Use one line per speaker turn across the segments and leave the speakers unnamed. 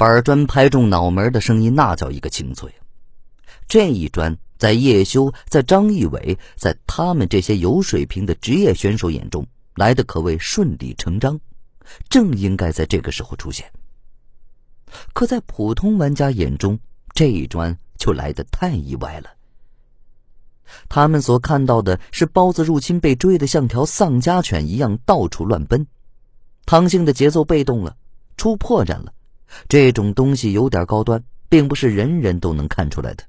板砖拍中脑门的声音那叫一个清脆。这一砖在叶修、在张一伟、在他们这些有水平的职业选手眼中来的可谓顺理成章，正应该在这个时候出现。可在普通玩家眼中，这一砖就来得太意外了。他们所看到的是包子入侵被追得像条丧家犬一样到处乱奔，唐兴的节奏被动了，出破绽了。这种东西有点高端，并不是人人都能看出来的。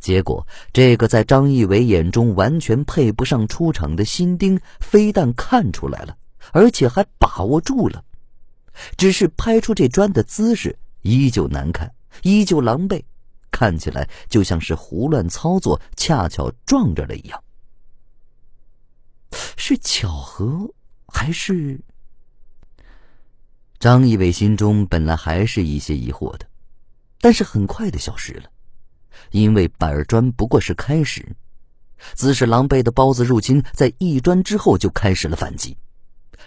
结果，这个在张一伟眼中完全配不上出场的新丁，非但看出来了，而且还把握住了。只是拍出这砖的姿势依旧难看，依旧狼狈，看起来就像是胡乱操作，恰巧撞着了一样。是巧合，还是？张一伟心中本来还是一些疑惑的，但是很快的消失了，因为板砖不过是开始，姿势狼狈的包子入侵在一砖之后就开始了反击。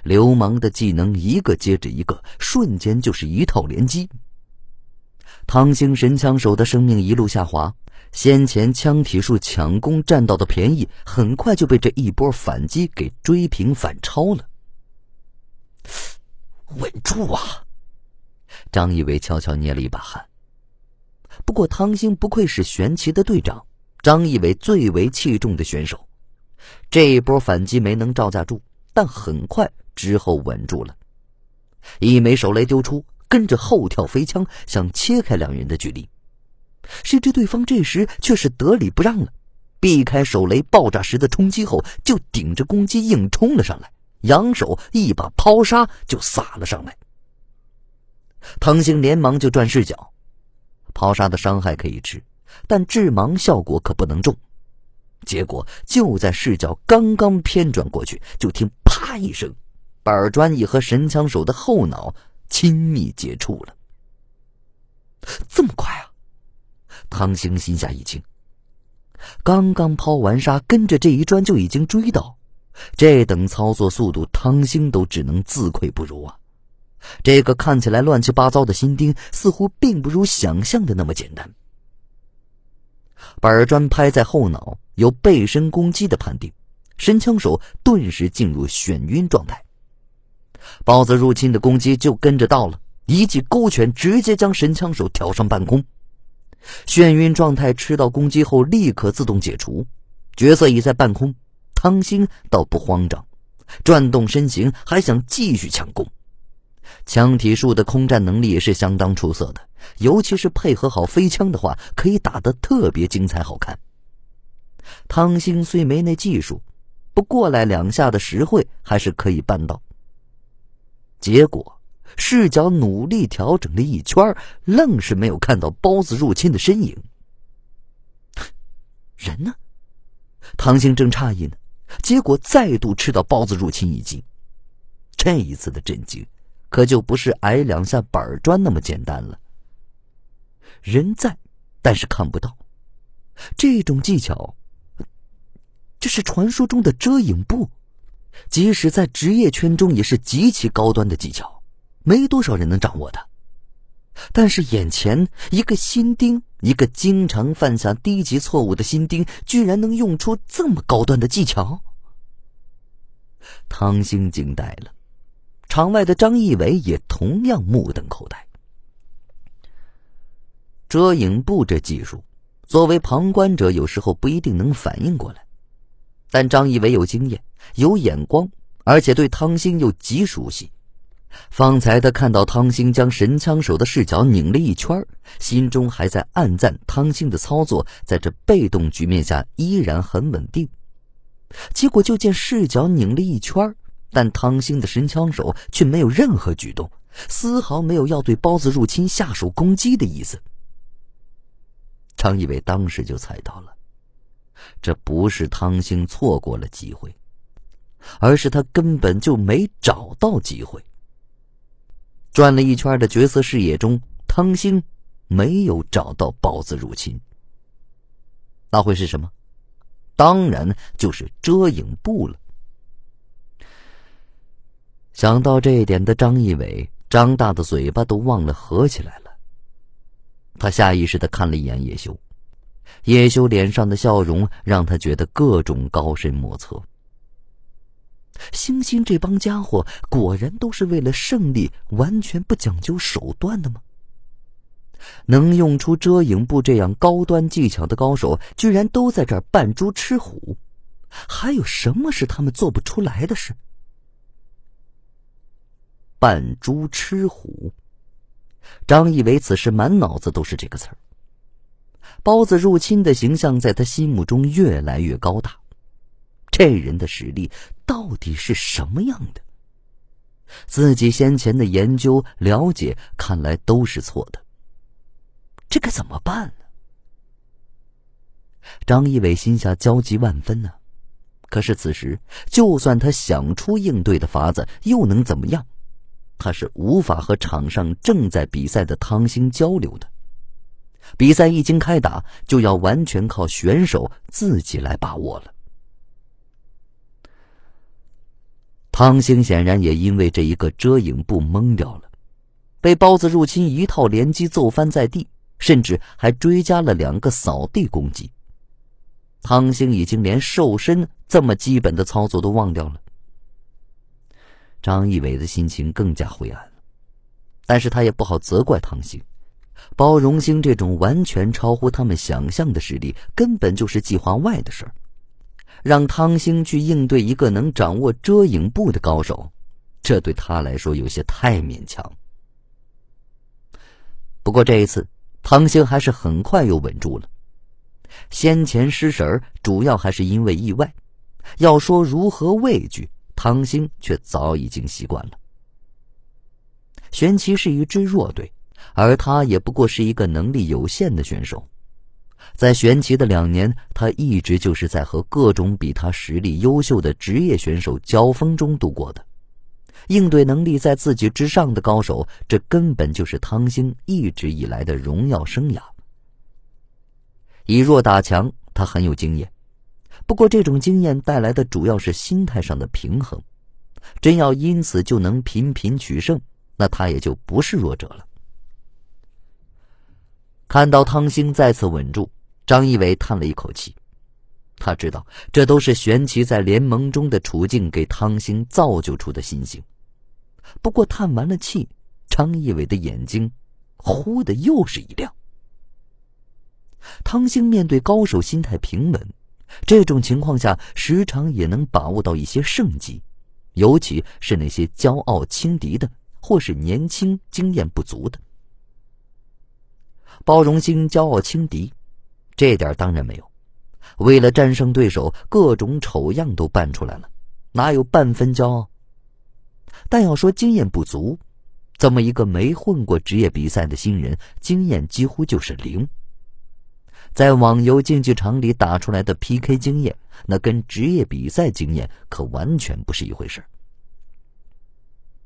流氓的技能一个接着一个，瞬间就是一套连击。唐星神枪手的生命一路下滑，先前枪体术抢攻占到的便宜，很快就被这一波反击给追平反超了。稳住啊！张一伟悄悄捏了一把汗。不过唐兴不愧是玄奇的队长，张一伟最为器重的选手，这一波反击没能招架住，但很快。之后稳住了，一枚手雷丢出，跟着后跳飞枪，想切开两人的距离。谁知对方这时却是得理不让了，避开手雷爆炸时的冲击后，就顶着攻击硬冲了上来，扬手一把抛沙就撒了上来。唐兴连忙就转视角，抛沙的伤害可以吃，但致盲效果可不能中。结果就在视角刚刚偏转过去，就听啪一声。板砖已和神枪手的后脑亲密接触了，这么快啊！唐兴心下一惊，刚刚抛完沙，跟着这一砖就已经追到，这等操作速度，汤兴都只能自愧不如啊！这个看起来乱七八糟的新丁，似乎并不如想象的那么简单。板砖拍在后脑，有背身攻击的判定，神枪手顿时进入眩晕状态。包子入侵的攻击就跟着到了，一记勾拳直接将神枪手挑上半空。眩晕状态吃到攻击后立刻自动解除，角色已在半空。汤兴倒不慌张，转动身形还想继续强攻。枪体术的空战能力也是相当出色的，尤其是配合好飞枪的话，可以打得特别精彩好看。汤兴虽没那技术，不过来两下的实惠还是可以办到。结果，视角努力调整了一圈，愣是没有看到包子入侵的身影。人呢？唐兴正诧异呢，结果再度吃到包子入侵一击。这一次的震惊，可就不是挨两下板砖那么简单了。人在，但是看不到。这种技巧，这是传说中的遮影布。即使在职业圈中也是极其高端的技巧，没多少人能掌握的。但是眼前一个新丁，一个经常犯下低级错误的新丁，居然能用出这么高端的技巧。汤兴惊呆了，场外的张一伟也同样目瞪口呆。遮影布这技术，作为旁观者有时候不一定能反应过来。但张一伟有经验，有眼光，而且对汤兴又极熟悉。方才他看到汤兴将神枪手的视角拧了一圈，心中还在暗赞汤兴的操作在这被动局面下依然很稳定。结果就见视角拧了一圈，但汤兴的神枪手却没有任何举动，丝毫没有要对包子入侵下手攻击的意思。张一伟当时就猜到了。这不是汤兴错过了机会，而是他根本就没找到机会。转了一圈的角色视野中，汤兴没有找到包子入侵。那会是什么？当然就是遮影布了。想到这一点的张一伟张大的嘴巴都忘了合起来了。他下意识的看了一眼叶修，叶修脸上的笑容让他觉得各种高深莫测。星星这帮家伙果然都是为了胜利，完全不讲究手段的吗？能用出遮影步这样高端技巧的高手，居然都在这儿扮猪吃虎，还有什么是他们做不出来的事？扮猪吃虎，张义伟此时满脑子都是这个词儿。包子入侵的形象在他心目中越来越高大，这人的实力到底是什么样的？自己先前的研究了解，看来都是错的。这该怎么办呢？张一伟心下焦急万分呢。可是此时，就算他想出应对的法子，又能怎么样？他是无法和场上正在比赛的汤星交流的。比赛一经开打，就要完全靠选手自己来把握了。汤星显然也因为这一个遮影步懵掉了，被包子入侵一套连击揍翻在地。甚至还追加了两个扫地攻击。汤星已经连瘦身这么基本的操作都忘掉了。张一伟的心情更加灰暗了，但是他也不好责怪汤星。包容星这种完全超乎他们想象的实力，根本就是计划外的事儿。让汤星去应对一个能掌握遮影步的高手，这对他来说有些太勉强。不过这一次。汤星还是很快又稳住了。先前失神主要还是因为意外。要说如何畏惧，汤星却早已经习惯了。玄奇是一支弱队，而他也不过是一个能力有限的选手。在玄奇的两年，他一直就是在和各种比他实力优秀的职业选手交锋中度过的。应对能力在自己之上的高手，这根本就是汤星一直以来的荣耀生涯。以弱打强，他很有经验。不过，这种经验带来的主要是心态上的平衡。真要因此就能频频取胜，那他也就不是弱者了。看到汤星再次稳住，张一伟叹了一口气。他知道，这都是玄奇在联盟中的处境给汤星造就出的心性。不过叹完了气，张一伟的眼睛忽的又是一亮。汤星面对高手心态平稳，这种情况下时常也能把握到一些胜机，尤其是那些骄傲轻敌的或是年轻经验不足的。包容心骄傲轻敌，这点当然没有。为了战胜对手，各种丑样都扮出来了，哪有半分骄傲？但要说经验不足，这么一个没混过职业比赛的新人，经验几乎就是零。在网游竞技场里打出来的 PK 经验，那跟职业比赛经验可完全不是一回事。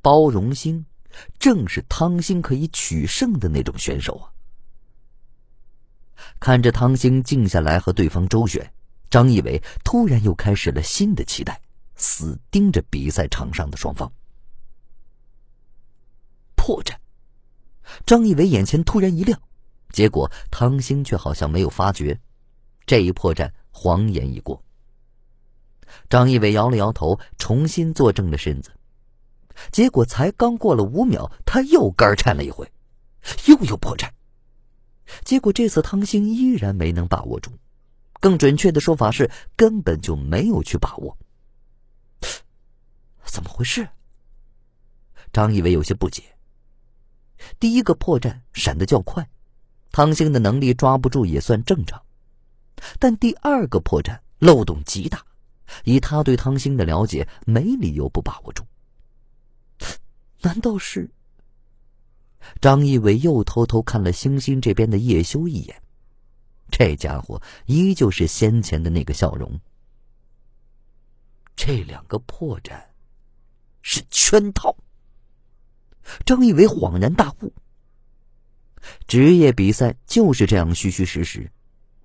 包容心，正是汤星可以取胜的那种选手啊。看着汤星静下来和对方周旋，张一伟突然又开始了新的期待，死盯着比赛场上的双方。破绽，张一伟眼前突然一亮，结果汤星却好像没有发觉，这一破绽晃眼已过。张一伟摇了摇头，重新坐正了身子，结果才刚过了五秒，他又肝颤了一回，又有破绽。结果这次汤星依然没能把握住，更准确的说法是根本就没有去把握。怎么回事？张一伟有些不解。第一个破绽闪得较快，汤星的能力抓不住也算正常，但第二个破绽漏洞极大，以他对汤星的了解，没理由不把握住。难道是？张一伟又偷偷看了星星这边的叶修一眼，这家伙依旧是先前的那个笑容。这两个破绽是圈套。张一伟恍然大悟：职业比赛就是这样虚虚实实，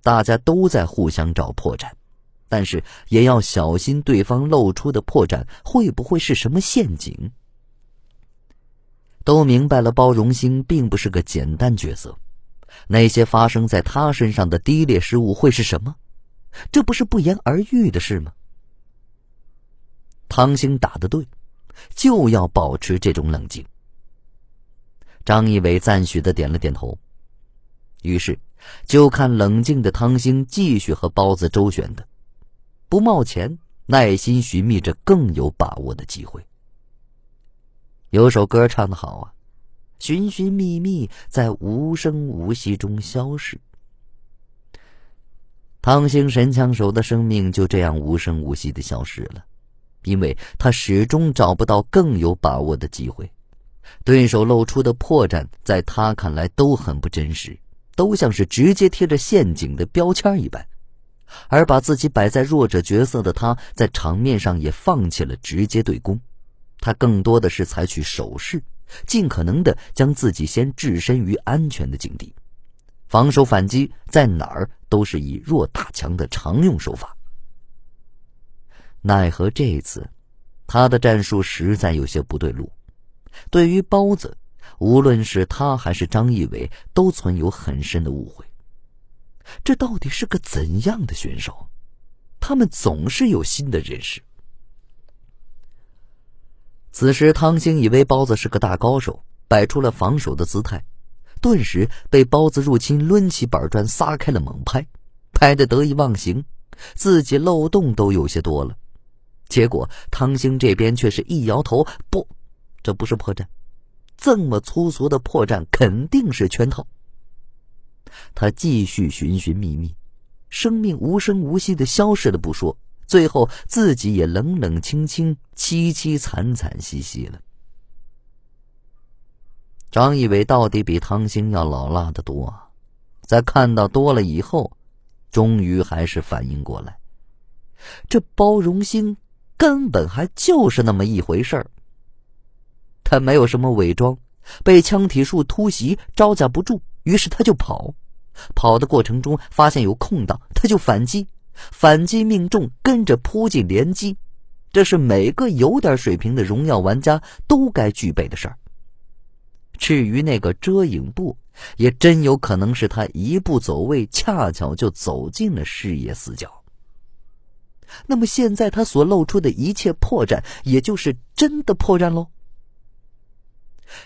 大家都在互相找破绽，但是也要小心对方露出的破绽会不会是什么陷阱。都明白了包荣兴并不是个简单角色。那些发生在他身上的低劣失误会是什么？这不是不言而喻的事吗？汤兴打的对，就要保持这种冷静。张一伟赞许的点了点头，于是就看冷静的汤兴继续和包子周旋的，不冒险，耐心寻觅着更有把握的机会。有首歌唱的好啊。寻寻觅觅，在无声无息中消逝。汤兴神枪手的生命就这样无声无息的消失了，因为他始终找不到更有把握的机会。对手露出的破绽，在他看来都很不真实，都像是直接贴着陷阱的标签一般。而把自己摆在弱者角色的他，在场面上也放弃了直接对攻，他更多的是采取守势。尽可能的将自己先置身于安全的境地，防守反击在哪儿都是以弱打强的常用手法。奈何这次，他的战术实在有些不对路。对于包子，无论是他还是张义伟，都存有很深的误会。这到底是个怎样的选手？他们总是有新的认识。此时，汤兴以为包子是个大高手，摆出了防守的姿态，顿时被包子入侵，抡起板砖撒开了猛拍，拍得得意忘形，自己漏洞都有些多了。结果汤兴这边却是一摇头：“不，这不是破绽，这么粗俗的破绽肯定是圈套。”他继续寻寻觅觅，生命无声无息的消失了不说。最后，自己也冷冷清清、凄凄惨惨兮兮了。张一伟到底比汤兴要老辣的多，在看到多了以后，终于还是反应过来，这包容心根本还就是那么一回事儿。他没有什么伪装，被枪体术突袭招架不住，于是他就跑，跑的过程中发现有空档，他就反击。反击命中，跟着扑进连击，这是每个有点水平的荣耀玩家都该具备的事儿。至于那个遮影步，也真有可能是他一步走位，恰巧就走进了视野死角。那么现在他所露出的一切破绽，也就是真的破绽喽。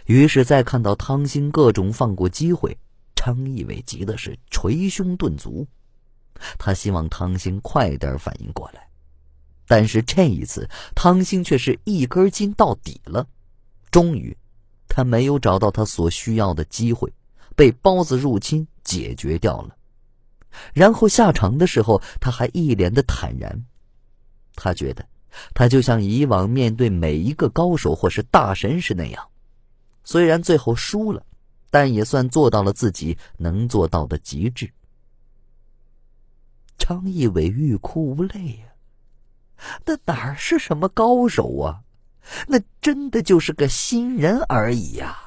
于是，在看到汤兴各种放过机会，张义伟急的是捶胸顿足。他希望汤兴快点反应过来，但是这一次汤兴却是一根筋到底了。终于，他没有找到他所需要的机会，被包子入侵解决掉了。然后下场的时候，他还一脸的坦然。他觉得，他就像以往面对每一个高手或是大神时那样，虽然最后输了，但也算做到了自己能做到的极致。张一伟欲哭无泪呀，那哪是什么高手啊？那真的就是个新人而已呀。